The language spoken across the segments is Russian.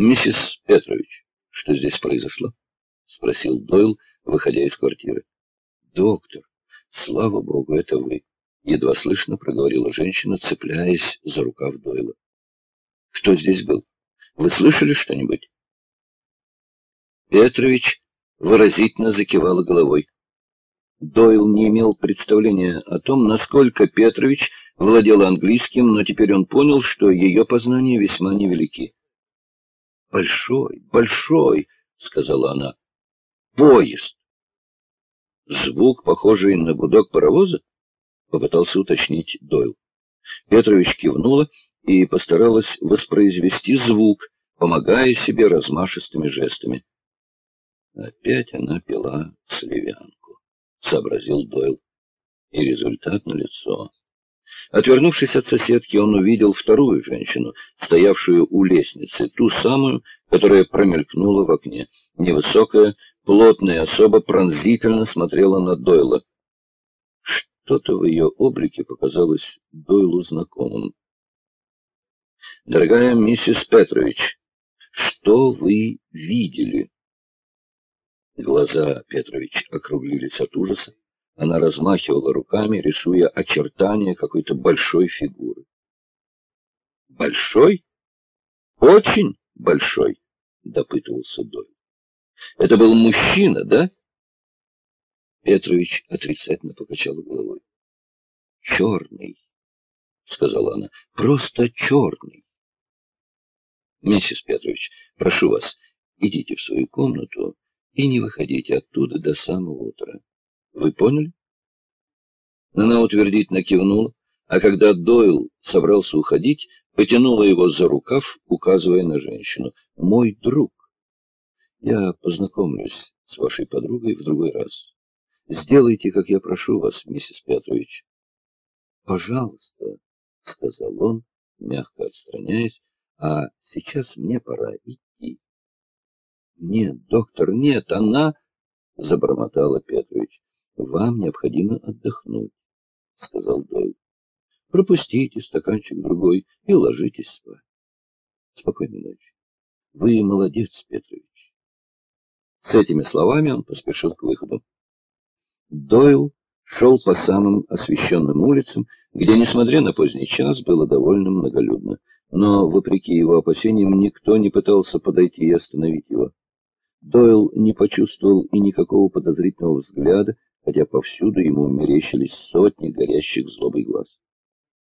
Миссис Петрович, что здесь произошло? Спросил Дойл, выходя из квартиры. Доктор, слава богу, это вы. Едва слышно проговорила женщина, цепляясь за рукав Дойла. Кто здесь был? Вы слышали что-нибудь? Петрович выразительно закивала головой. Дойл не имел представления о том, насколько Петрович владел английским, но теперь он понял, что ее познания весьма невелики. «Большой, большой!» — сказала она. «Поезд!» Звук, похожий на гудок паровоза, попытался уточнить Дойл. Петрович кивнула и постаралась воспроизвести звук, помогая себе размашистыми жестами. Опять она пила сливянку, — сообразил Дойл. И результат налицо. Отвернувшись от соседки, он увидел вторую женщину, стоявшую у лестницы, ту самую, которая промелькнула в окне. Невысокая, плотная особа пронзительно смотрела на Дойла. Что-то в ее облике показалось Дойлу знакомым. «Дорогая миссис Петрович, что вы видели?» Глаза Петрович округлились от ужаса. Она размахивала руками, рисуя очертания какой-то большой фигуры. «Большой? Очень большой?» — допытывался Дойл. «Это был мужчина, да?» Петрович отрицательно покачал головой. «Черный», — сказала она, — «просто черный». «Миссис Петрович, прошу вас, идите в свою комнату и не выходите оттуда до самого утра. Вы поняли? Она утвердительно кивнула, а когда Дойл собрался уходить, потянула его за рукав, указывая на женщину. «Мой друг. Я познакомлюсь с вашей подругой в другой раз. Сделайте, как я прошу вас, миссис Петрович». «Пожалуйста», — сказал он, мягко отстраняясь, — «а сейчас мне пора идти». «Нет, доктор, нет, она...» — забормотала Петрович. Вам необходимо отдохнуть, — сказал Дойл. Пропустите стаканчик другой и ложитесь спать. Спокойной ночи. Вы молодец, Петрович. С этими словами он поспешил к выходу. Дойл шел по самым освещенным улицам, где, несмотря на поздний час, было довольно многолюдно. Но, вопреки его опасениям, никто не пытался подойти и остановить его. Дойл не почувствовал и никакого подозрительного взгляда, хотя повсюду ему мерещились сотни горящих злобой глаз.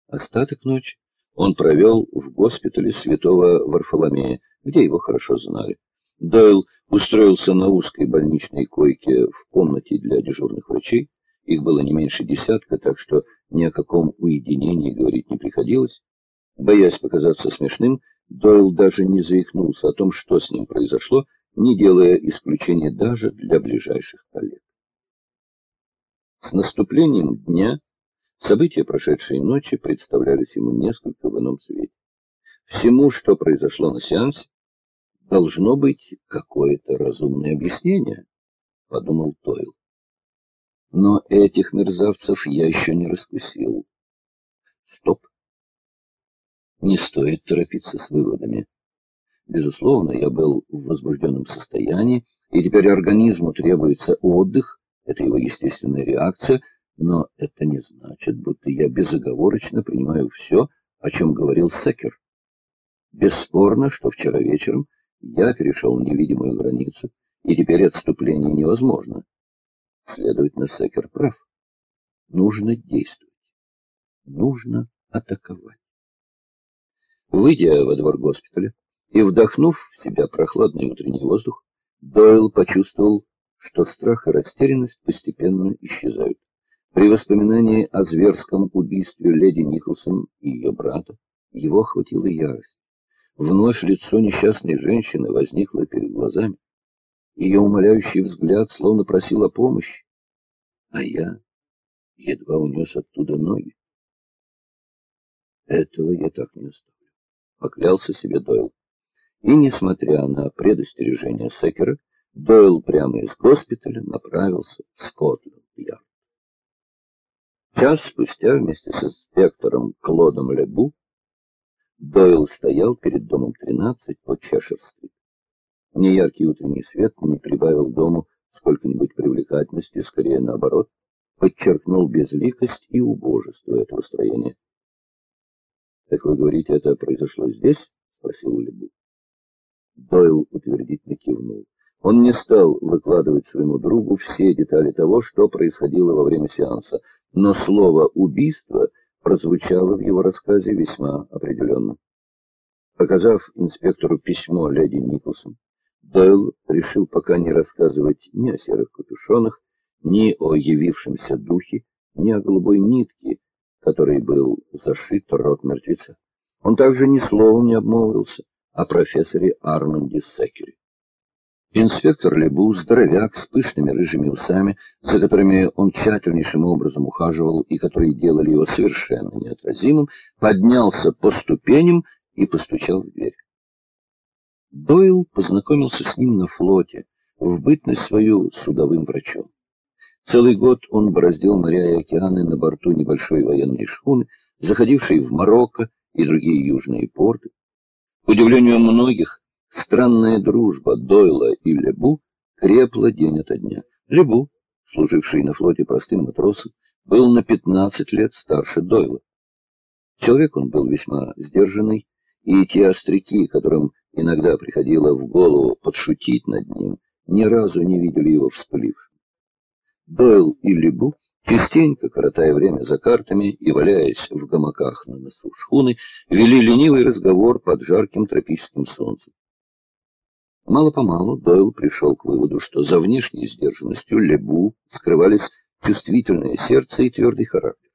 Остаток ночи он провел в госпитале святого Варфоломея, где его хорошо знали. Дойл устроился на узкой больничной койке в комнате для дежурных врачей. Их было не меньше десятка, так что ни о каком уединении говорить не приходилось. Боясь показаться смешным, Дойл даже не заикнулся о том, что с ним произошло, не делая исключения даже для ближайших коллег. С наступлением дня события прошедшей ночи представлялись ему несколько в ином свете. Всему, что произошло на сеансе, должно быть какое-то разумное объяснение, — подумал Тойл. Но этих мерзавцев я еще не раскусил. Стоп. Не стоит торопиться с выводами. Безусловно, я был в возбужденном состоянии, и теперь организму требуется отдых, это его естественная реакция, но это не значит, будто я безоговорочно принимаю все, о чем говорил Секер. Бесспорно, что вчера вечером я перешел невидимую границу, и теперь отступление невозможно. Следовательно, Секер прав. Нужно действовать. Нужно атаковать. Выйдя во двор госпиталя и вдохнув в себя прохладный утренний воздух, Дойл почувствовал что страх и растерянность постепенно исчезают. При воспоминании о зверском убийстве леди Николсон и ее брата его охватила ярость. Вновь лицо несчастной женщины возникло перед глазами. Ее умоляющий взгляд словно просил о помощи, а я едва унес оттуда ноги. Этого я так не оставлю, — поклялся себе Дойл. И, несмотря на предостережение Секера, Дойл прямо из госпиталя направился в Скотланд-Ярд. Час спустя вместе с инспектором Клодом Лебу Дойл стоял перед домом 13 по Чешер-стрит. Неяркий утренний свет не прибавил дому сколько-нибудь привлекательности, скорее наоборот, подчеркнул безликость и убожество этого строения. — Так вы говорите, это произошло здесь? — спросил Лебу. Дойл утвердительно кивнул. Он не стал выкладывать своему другу все детали того, что происходило во время сеанса, но слово «убийство» прозвучало в его рассказе весьма определенно. Показав инспектору письмо леди Николсон, Дойл решил пока не рассказывать ни о серых капюшонах, ни о явившемся духе, ни о голубой нитке, которой был зашит рот мертвеца. Он также ни словом не обмолвился о профессоре Арманде Секере. Инспектор Лебу, здоровяк с пышными рыжими усами, за которыми он тщательнейшим образом ухаживал и которые делали его совершенно неотразимым, поднялся по ступеням и постучал в дверь. Дойл познакомился с ним на флоте, в бытность свою судовым врачом. Целый год он бороздил моря и океаны на борту небольшой военной шхуны, заходившей в Марокко и другие южные порты. К удивлению многих, Странная дружба Дойла и Лебу крепла день ото дня. Лебу, служивший на флоте простым матросом, был на 15 лет старше Дойла. Человек он был весьма сдержанный, и те остряки, которым иногда приходило в голову подшутить над ним, ни разу не видели его вспылившим. Дойл и Лебу, частенько коротая время за картами и валяясь в гамаках на носу шхуны, вели ленивый разговор под жарким тропическим солнцем. Мало-помалу Дойл пришел к выводу, что за внешней сдержанностью Лебу скрывались чувствительное сердце и твердый характер.